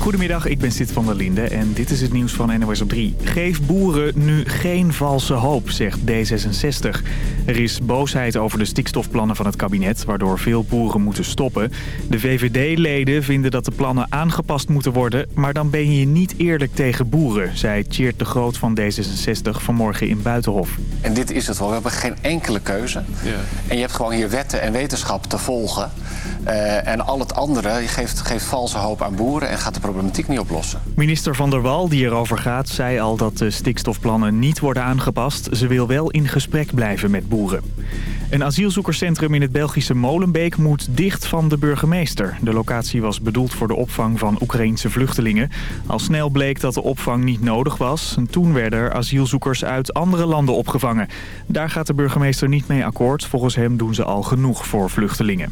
Goedemiddag, ik ben Sid van der Linde en dit is het nieuws van NOS op 3. Geef boeren nu geen valse hoop, zegt D66. Er is boosheid over de stikstofplannen van het kabinet, waardoor veel boeren moeten stoppen. De VVD-leden vinden dat de plannen aangepast moeten worden, maar dan ben je niet eerlijk tegen boeren, zei Tjeerd de Groot van D66 vanmorgen in Buitenhof. En dit is het wel, we hebben geen enkele keuze. Ja. En je hebt gewoon hier wetten en wetenschap te volgen. Uh, en al het andere geeft, geeft valse hoop aan boeren en gaat de problematiek niet oplossen. Minister Van der Wal, die erover gaat, zei al dat de stikstofplannen niet worden aangepast. Ze wil wel in gesprek blijven met boeren. Een asielzoekerscentrum in het Belgische Molenbeek moet dicht van de burgemeester. De locatie was bedoeld voor de opvang van Oekraïense vluchtelingen. Al snel bleek dat de opvang niet nodig was. En toen werden er asielzoekers uit andere landen opgevangen. Daar gaat de burgemeester niet mee akkoord. Volgens hem doen ze al genoeg voor vluchtelingen.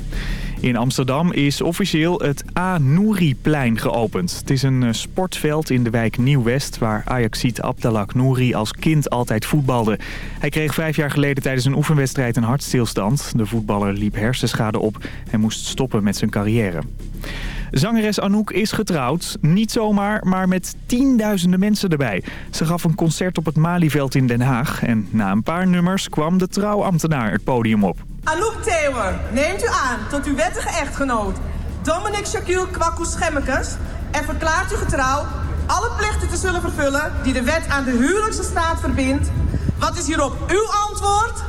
In Amsterdam is officieel het A-Nouri-plein geopend. Het is een eh, sportveld in de wijk Nieuw-West... waar Ajaxiet Abdalak Nouri als kind altijd voetbalde. Hij kreeg vijf jaar geleden tijdens een oefenwedstrijd een hartstilstand. De voetballer liep hersenschade op en moest stoppen met zijn carrière. Zangeres Anouk is getrouwd. Niet zomaar, maar met tienduizenden mensen erbij. Ze gaf een concert op het Malieveld in Den Haag. En na een paar nummers kwam de trouwambtenaar het podium op. Anouk Theeuwer neemt u aan tot uw wettige echtgenoot Dominic Shaquille Kwaku Schemmekes... en verklaart u getrouw alle plichten te zullen vervullen... die de wet aan de huwelijkse staat verbindt. Wat is hierop uw antwoord?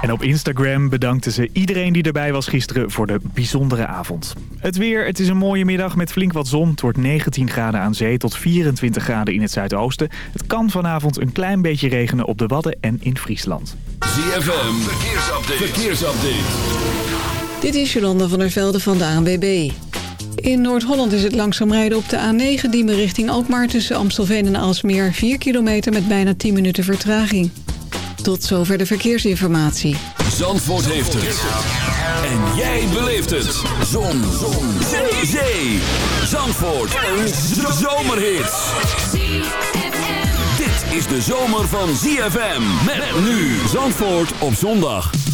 En op Instagram bedankte ze iedereen die erbij was gisteren voor de bijzondere avond. Het weer, het is een mooie middag met flink wat zon. Het wordt 19 graden aan zee tot 24 graden in het zuidoosten. Het kan vanavond een klein beetje regenen op de Wadden en in Friesland. ZFM, verkeersupdate. verkeersupdate. Dit is Jolanda van der Velde van de ANWB. In Noord-Holland is het langzaam rijden op de A9 Diemen richting Alkmaar... tussen Amstelveen en Alsmeer 4 kilometer met bijna 10 minuten vertraging. Tot zover de verkeersinformatie. Zandvoort heeft het. En jij beleeft het. Zon. Zon. Zee. Zee. Zandvoort. Een zomerhit. Dit is de zomer van ZFM. Met nu Zandvoort op zondag.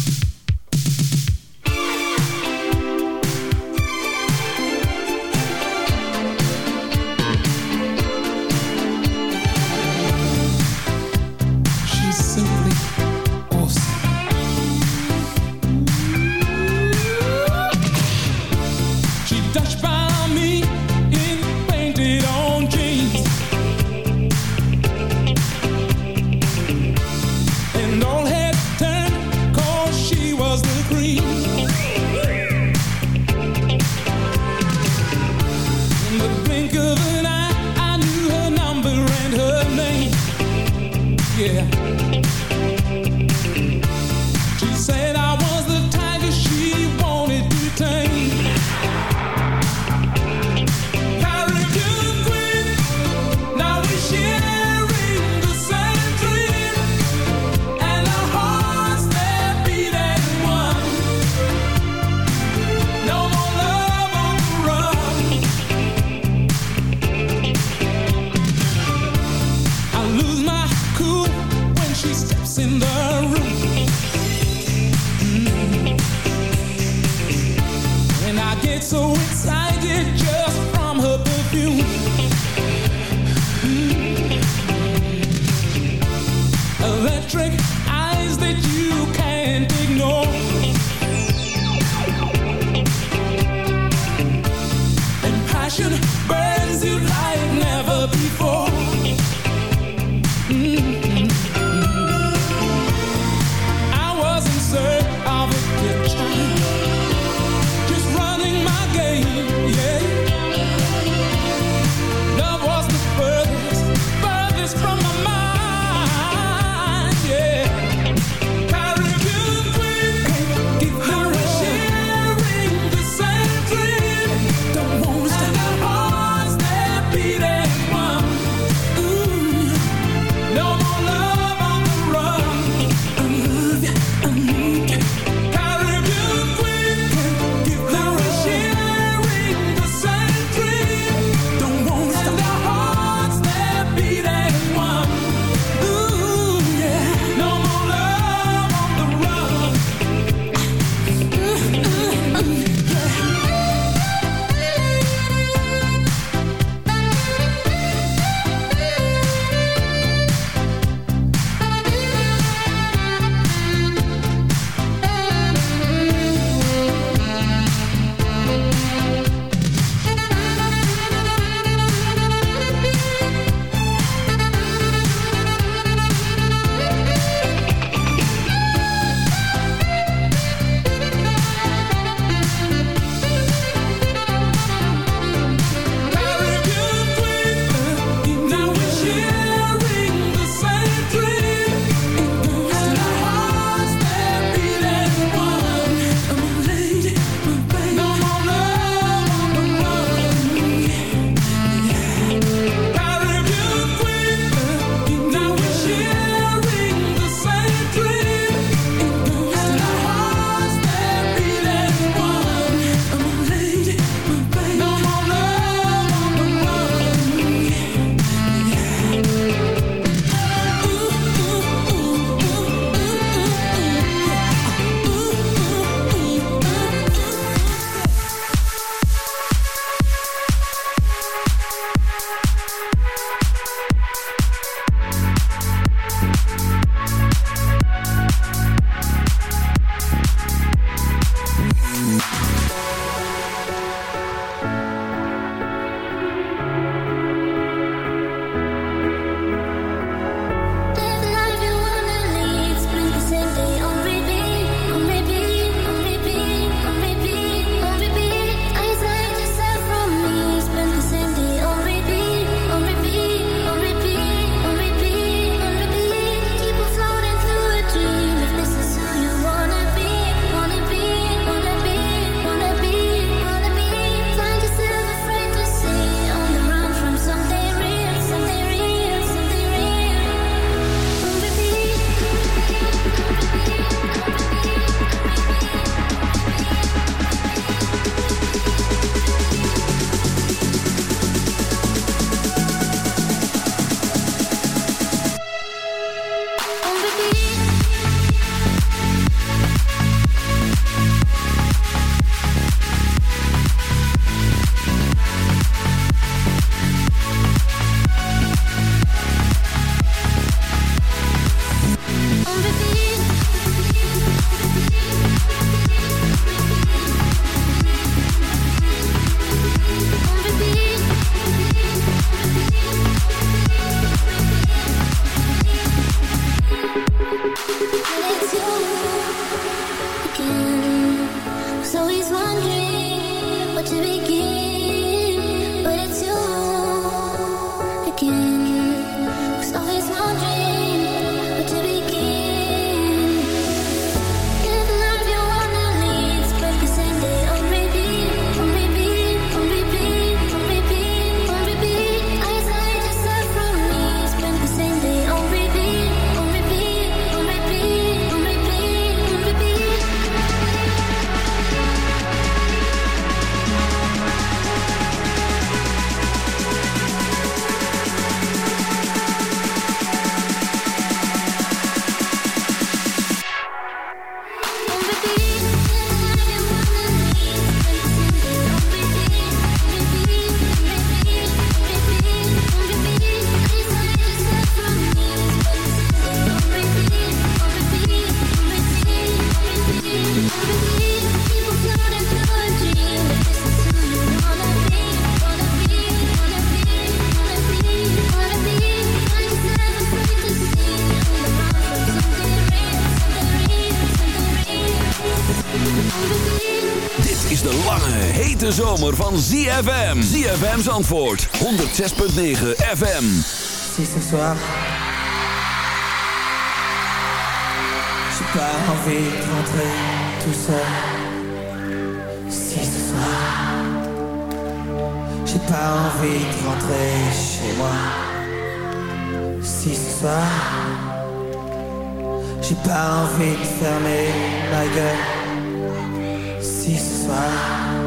so excited just from her perfume. ZFM. ZFM's antwoord. 106.9 FM. Si ce soir. J'ai pas envie de rentrer tout seul. Si ce soir. J'ai pas envie de rentrer chez moi. Si ce soir. J'ai pas envie de fermer la gueule. Si ce soir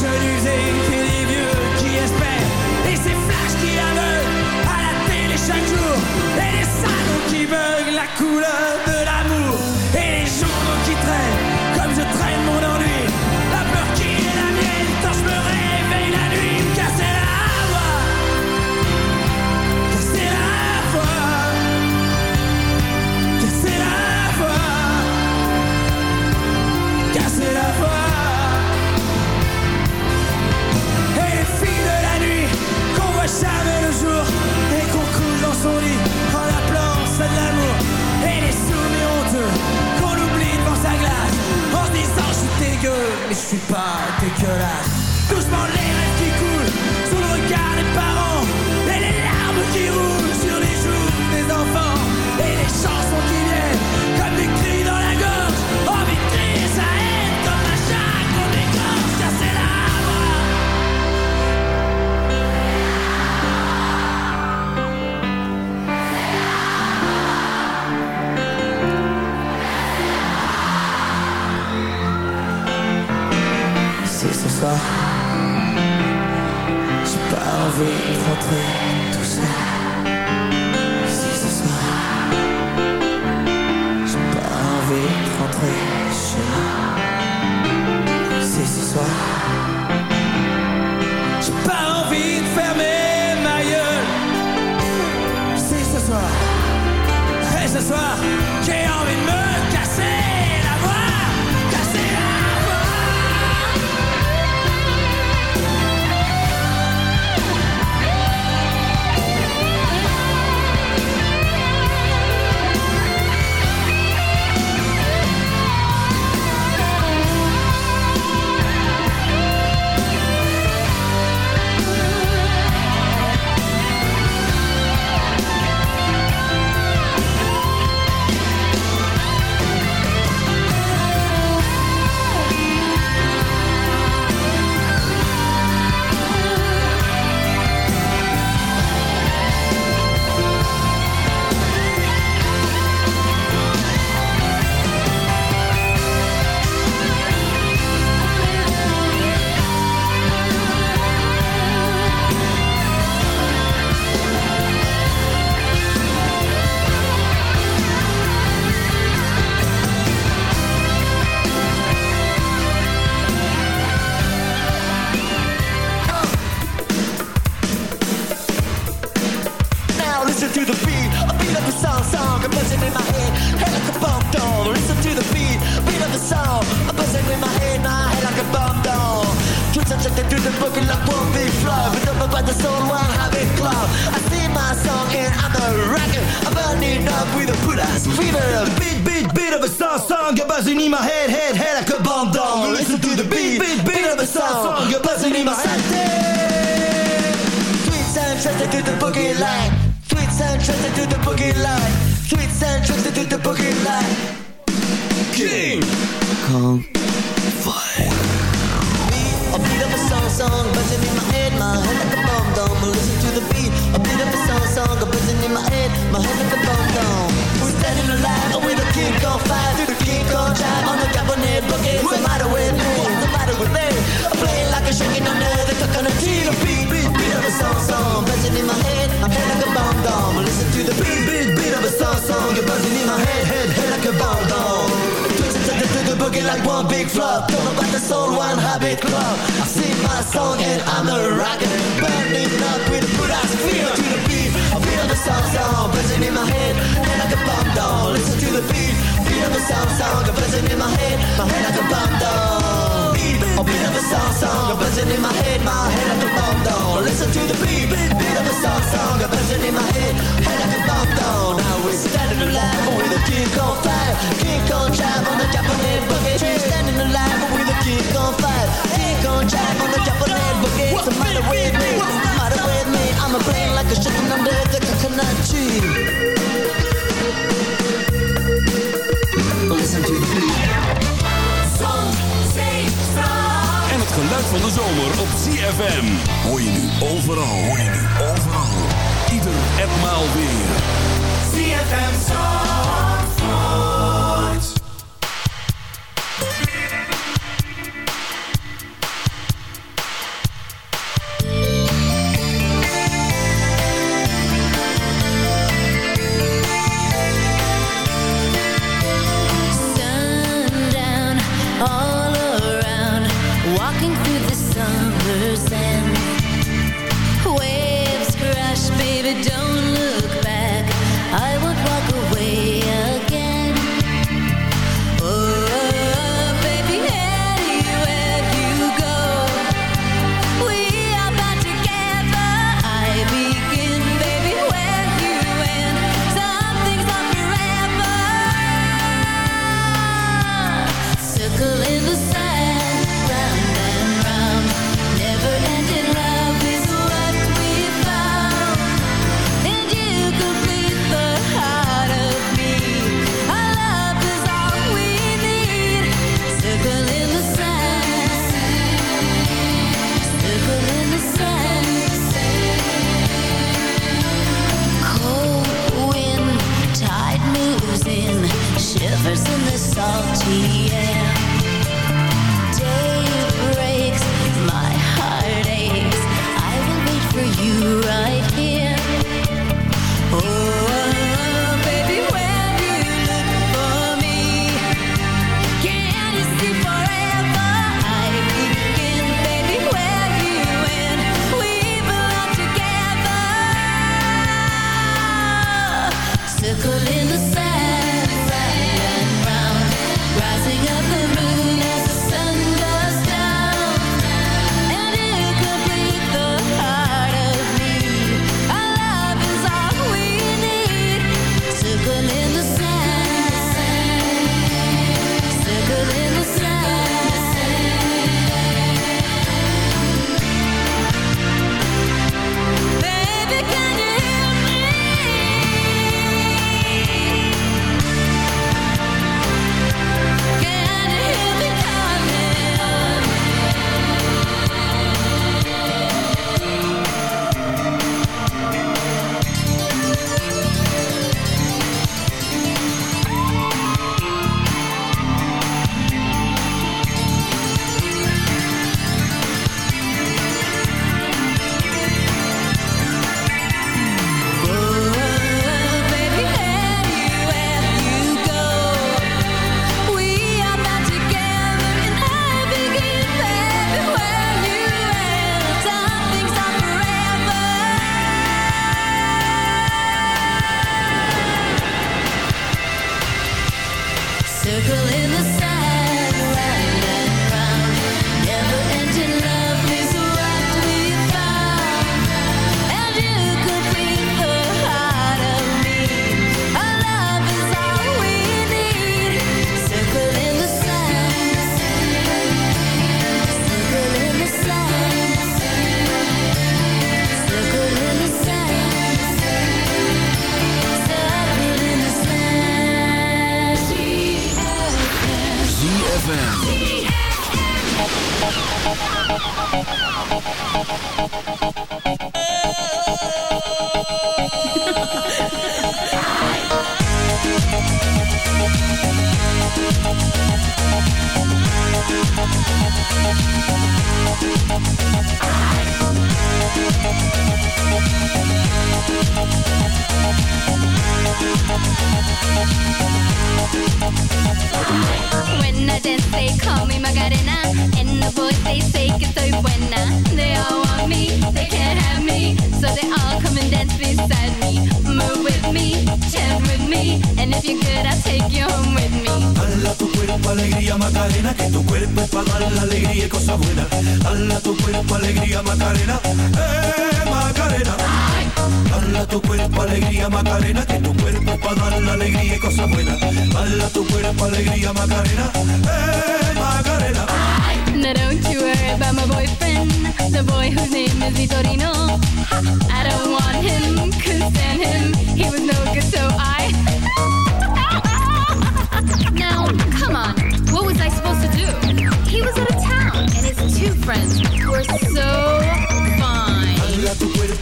jeunes usés et les vieux qui espèrent, et ces flashs qui aveuglent à la télé chaque jour, et les salons qui bug la couleur de I've got the soul one habit club. I sing my song and I'm a rocker. Burning up with Buddha's feel to the beat. I feel the sound sound buzzing in my head. Head like a bomb down, listen to the beat. Feel the sound sound buzzing in my head. My head like a bomb down. A bit of a song song, a buzzing in my head, my head like a bomb down. Listen to the beat, bit of a song song, a buzzing in my head, head like a bomb down. Now we're standing alive with a kick on fire, kick on drive on the Japanese boogie. Standing alive. Jive. What's matter with me? I'm a brain like a under the coconut tree. Listen to en het geluid van de zomer op CFM. Hoor je nu overal, hoor je nu overal. Ieder en weer. CFM Zandvoort. don't look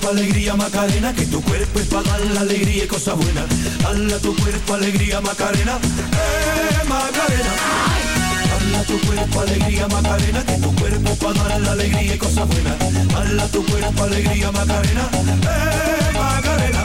alegría Macarena, que tu cuerpo es para dar la alegría y cosas buenas. Dala tu cuerpo alegría Macarena, eh Macarena. Dala tu cuerpo alegría Macarena, que tu cuerpo para dar la alegría y cosas buenas. Dala tu cuerpo alegría Macarena, eh Macarena.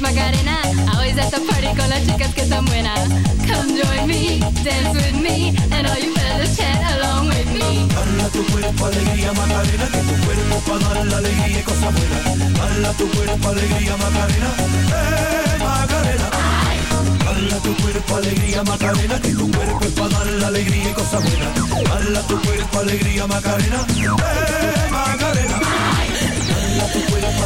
Macarena. Always at the party con las chicas que están buenas. Come join me, dance with me, and all you fellas chat along with me. Dala tu cuerpo alegría Macarena, que tu cuerpo para dar la alegría y cosas buenas. Dala tu cuerpo alegría Macarena, eh Macarena. Dala tu cuerpo alegría Macarena, que tu cuerpo es para dar la alegría y cosas buenas. Dala tu cuerpo alegría Macarena, eh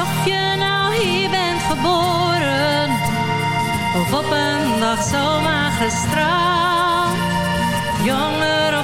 Of je nou hier bent geboren Of op een dag zomaar gestraald. Jonger of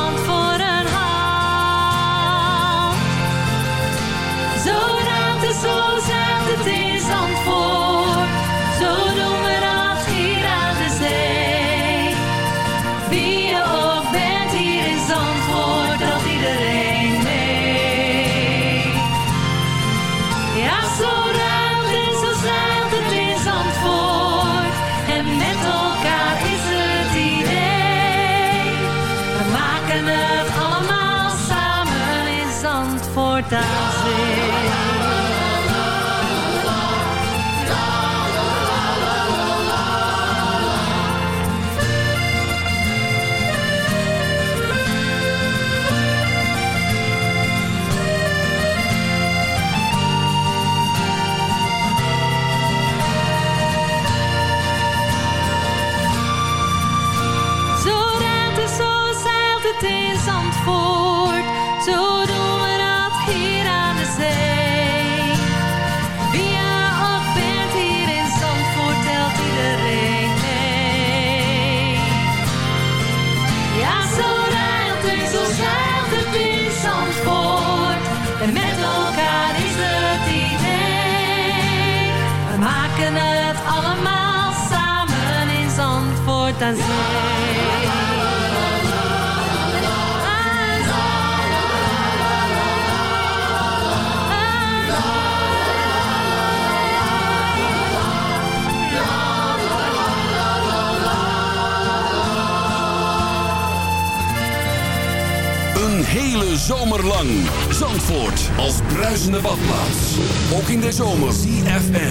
zomer. CFM.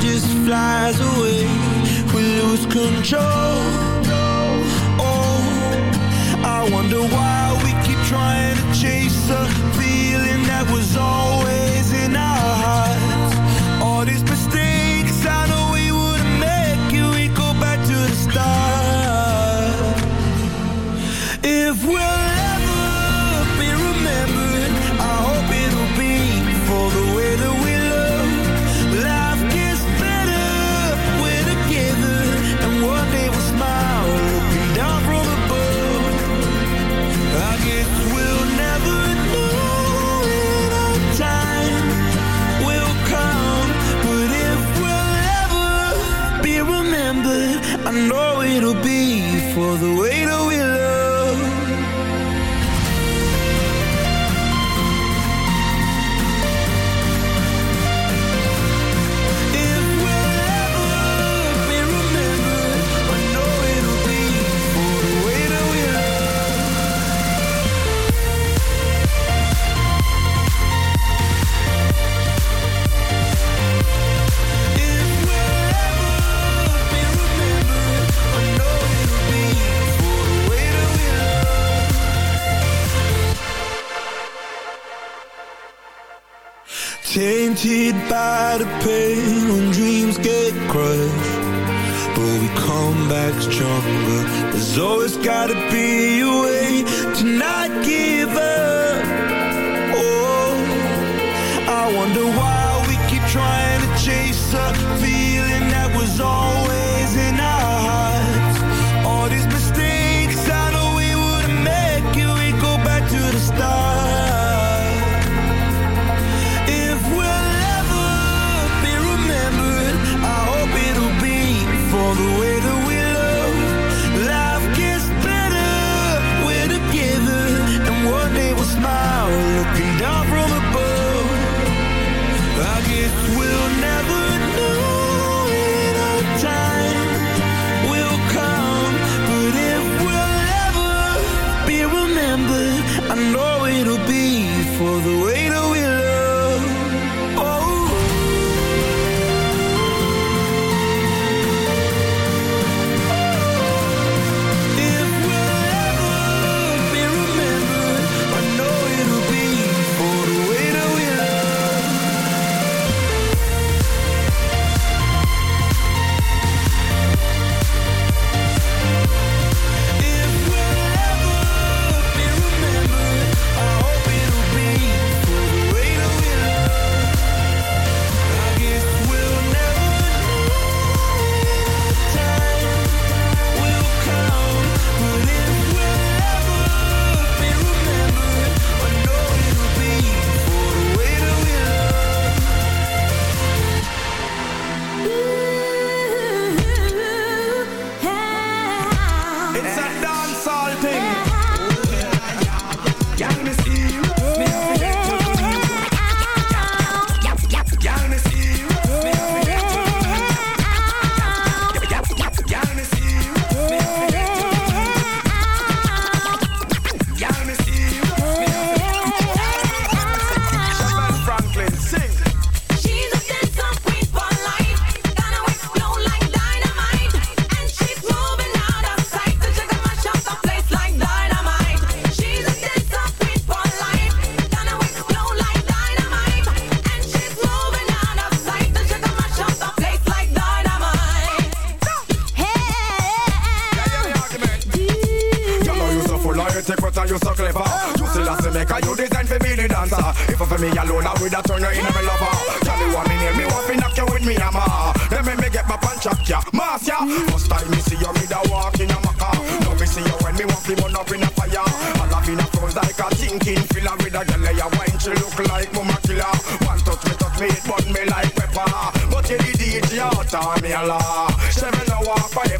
just flies away. We lose control. Oh, I wonder why we keep trying to chase a feeling that was all haunted by the pain when dreams get crushed. But we come back stronger. There's always gotta be a way to not give up.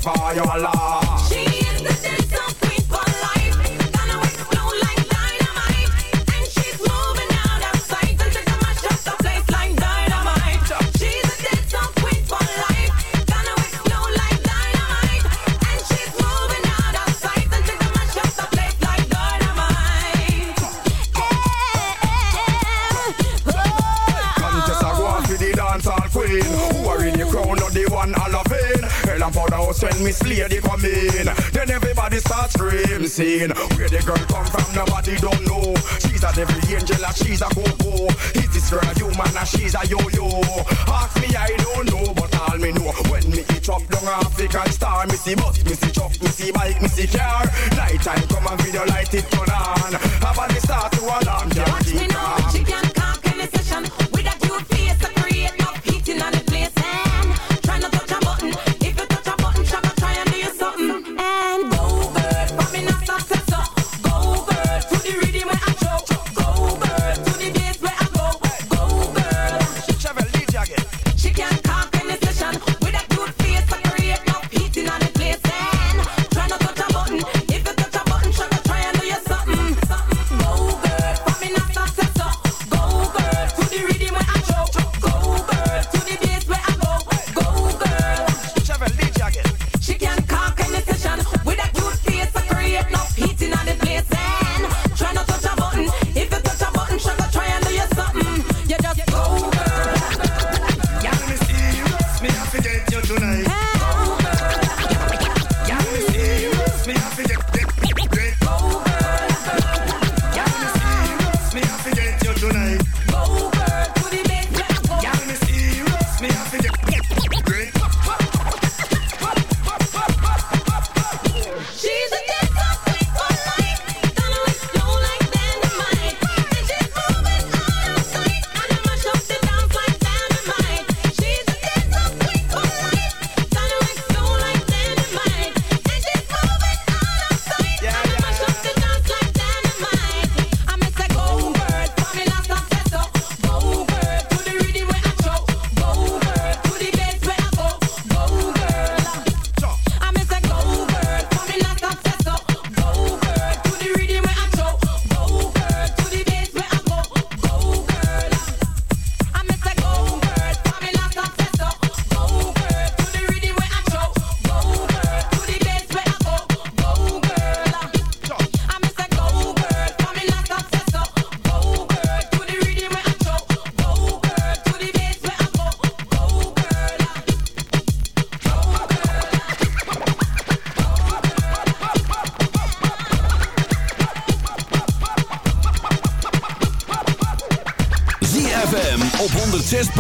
fire alarm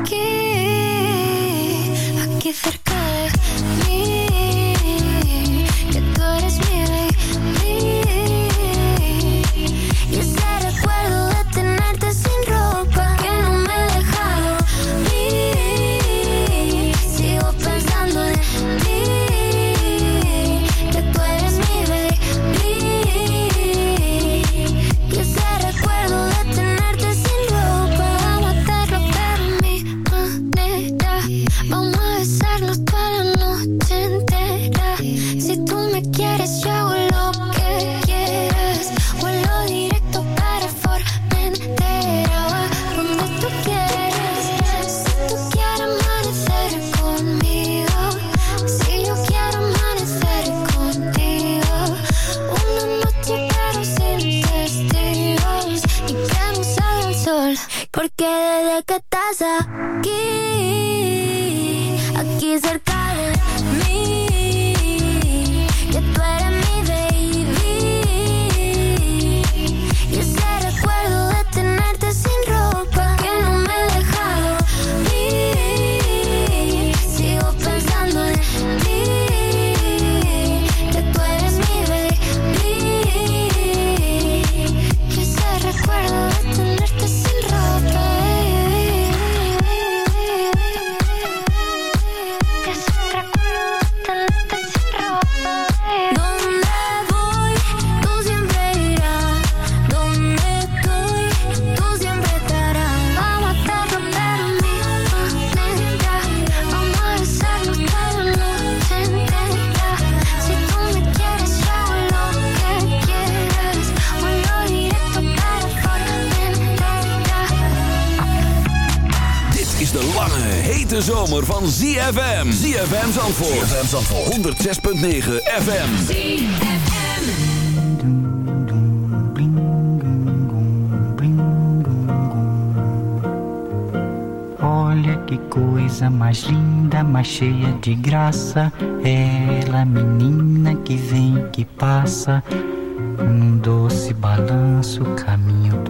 aquí, aquí cerca de mí. hete zomer van ZFM. ZFM Zandvoort. ZFM Zandvoort. 106.9 FM. ZFM. Olha que coisa mais linda, mais cheia de graça. Ela, menina que vem, que passa. Um doce balanço, caminho do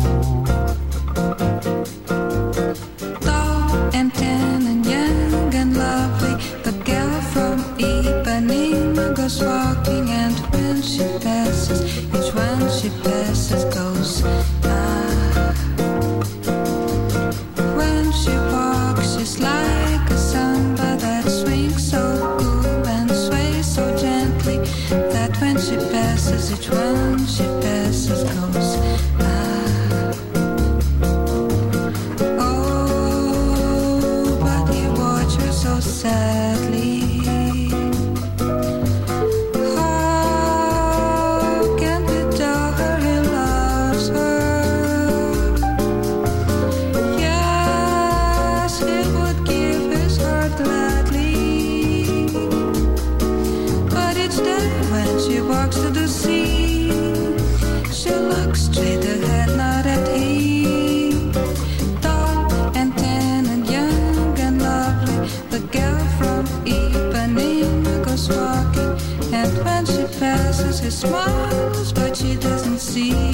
See.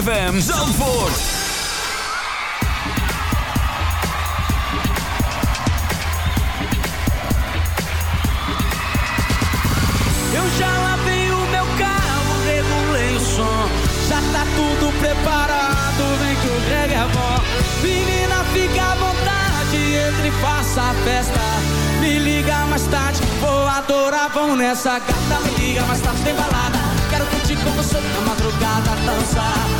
ZFM Zandvoort. Eu já lavei o meu carro, regulei o som. Já tá tudo preparado, vem que o reggae é bom. Menina, fica à vontade, entre e faça a festa. Me liga mais tarde, vou adorar, vão nessa gata. Me liga mais tarde, tem balada. Quero curtir com você na madrugada, dançar,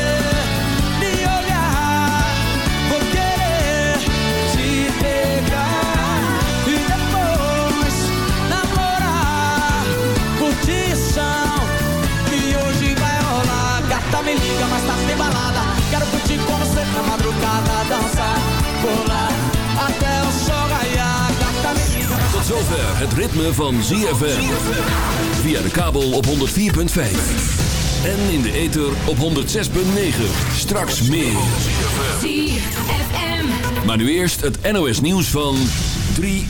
me liga, mas tá sem balada. Quero curtir com você na madrugada, dançar, pular até o sol raiar. Gata, me liga. Tot zover het ritme van ZFM. Via de kabel op 104.5. En in de ether op 106.9. Straks meer. Maar nu eerst het NOS nieuws van 3